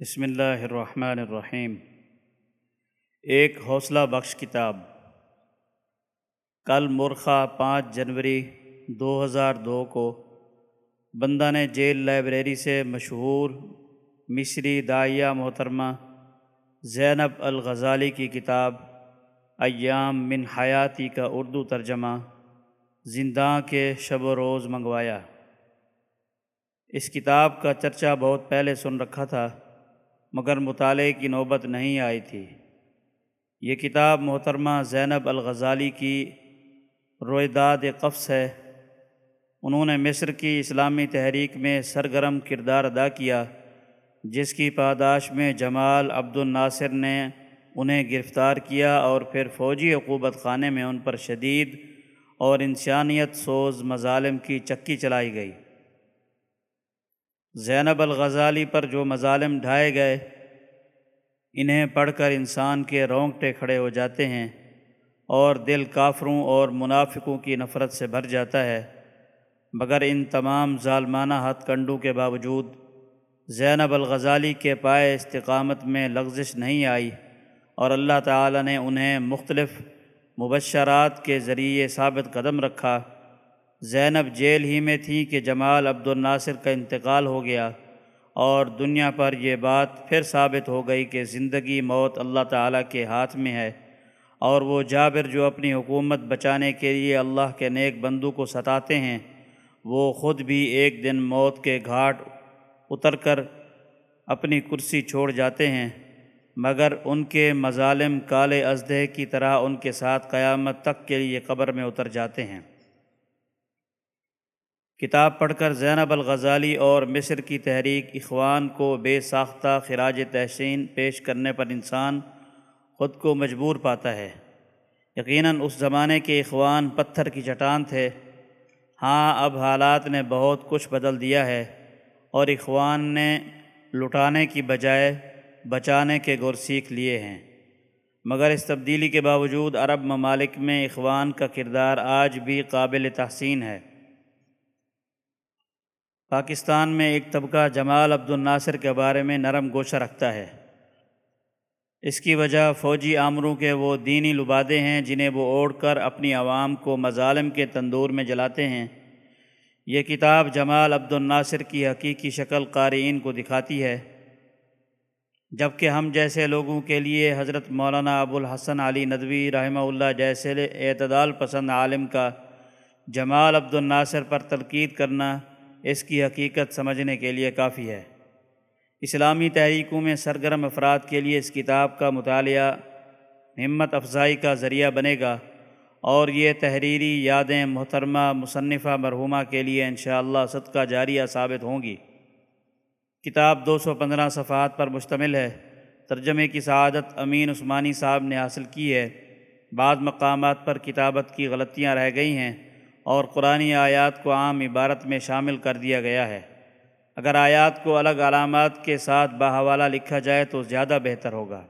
بسم اللہ الرحمن الرحیم۔ ایک حوصلہ بخش کتاب۔ کل مرخہ پانچ جنوری دو ہزار دو کو بندہ نے جیل لائبریری سے مشہور مصری دائیہ محترمہ زینب الغزالی کی کتاب ایام من حیاتی کا اردو ترجمہ زنداں کے شب و روز منگوایا۔ اس کتاب کا چرچا بہت پہلے سن رکھا تھا۔ مگر مطالعے کی نوبت نہیں آئی تھی۔ یہ کتاب محترمہ زینب الغزالی کی رویداد قفص ہے۔ انہوں نے مصر کی اسلامی تحریک میں سرگرم کردار ادا کیا، جس کی پاداش میں جمال عبد الناصر نے انہیں گرفتار کیا اور پھر فوجی عقوبت خانے میں ان پر شدید اور انسانیت سوز مظالم کی چکی چلائی گئی۔ زینب الغزالی پر جو مظالم ڈھائے گئے، انہیں پڑھ کر انسان کے رونگٹے کھڑے ہو جاتے ہیں اور دل کافروں اور منافقوں کی نفرت سے بھر جاتا ہے۔ مگر ان تمام ظالمانہ ہتھ کنڈوں کے باوجود زینب الغزالی کے پائے استقامت میں لغزش نہیں آئی اور اللہ تعالی نے انہیں مختلف مبشرات کے ذریعے ثابت قدم رکھا۔ زینب جیل ہی میں تھی کہ جمال عبد الناصر کا انتقال ہو گیا اور دنیا پر یہ بات پھر ثابت ہو گئی کہ زندگی موت اللہ تعالیٰ کے ہاتھ میں ہے اور وہ جابر جو اپنی حکومت بچانے کے لیے اللہ کے نیک بندو کو ستاتے ہیں، وہ خود بھی ایک دن موت کے گھاٹ اتر کر اپنی کرسی چھوڑ جاتے ہیں، مگر ان کے مظالم کالے ازدے کی طرح ان کے ساتھ قیامت تک کے لیے قبر میں اتر جاتے ہیں۔ کتاب پڑھ کر زینب الغزالی اور مصر کی تحریک اخوان کو بے ساختہ خراج تحسین پیش کرنے پر انسان خود کو مجبور پاتا ہے۔ یقیناً اس زمانے کے اخوان پتھر کی چٹان تھے۔ ہاں اب حالات نے بہت کچھ بدل دیا ہے اور اخوان نے لٹانے کی بجائے بچانے کے گر سیکھ لیے ہیں۔ مگر اس تبدیلی کے باوجود عرب ممالک میں اخوان کا کردار آج بھی قابل تحسین ہے۔ پاکستان میں ایک طبقہ جمال عبد الناصر کے بارے میں نرم گوشہ رکھتا ہے۔ اس کی وجہ فوجی آمروں کے وہ دینی لبادے ہیں جنہیں وہ اوڑھ کر اپنی عوام کو مظالم کے تندور میں جلاتے ہیں۔ یہ کتاب جمال عبد الناصر کی حقیقی شکل قارئین کو دکھاتی ہے۔ جبکہ ہم جیسے لوگوں کے لیے حضرت مولانا ابو الحسن علی ندوی رحمہ اللہ جیسے اعتدال پسند عالم کا جمال عبد الناصر پر تلقید کرنا اس کی حقیقت سمجھنے کے لیے کافی ہے۔ اسلامی تحریکوں میں سرگرم افراد کے لیے اس کتاب کا مطالعہ ہمت افزائی کا ذریعہ بنے گا اور یہ تحریری یادیں محترمہ مصنفہ مرحومہ کے لیے انشاءاللہ صدقہ جاریہ ثابت ہوں گی۔ کتاب دو سو پندرہ صفحات پر مشتمل ہے۔ ترجمے کی سعادت امین عثمانی صاحب نے حاصل کی ہے۔ بعض مقامات پر کتابت کی غلطیاں رہ گئی ہیں۔ اور قرآن آیات کو عام عبارت میں شامل کر دیا گیا ہے۔ اگر آیات کو الگ علامات کے ساتھ باحوالہ لکھا جائے تو زیادہ بہتر ہوگا۔